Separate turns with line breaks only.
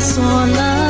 锁了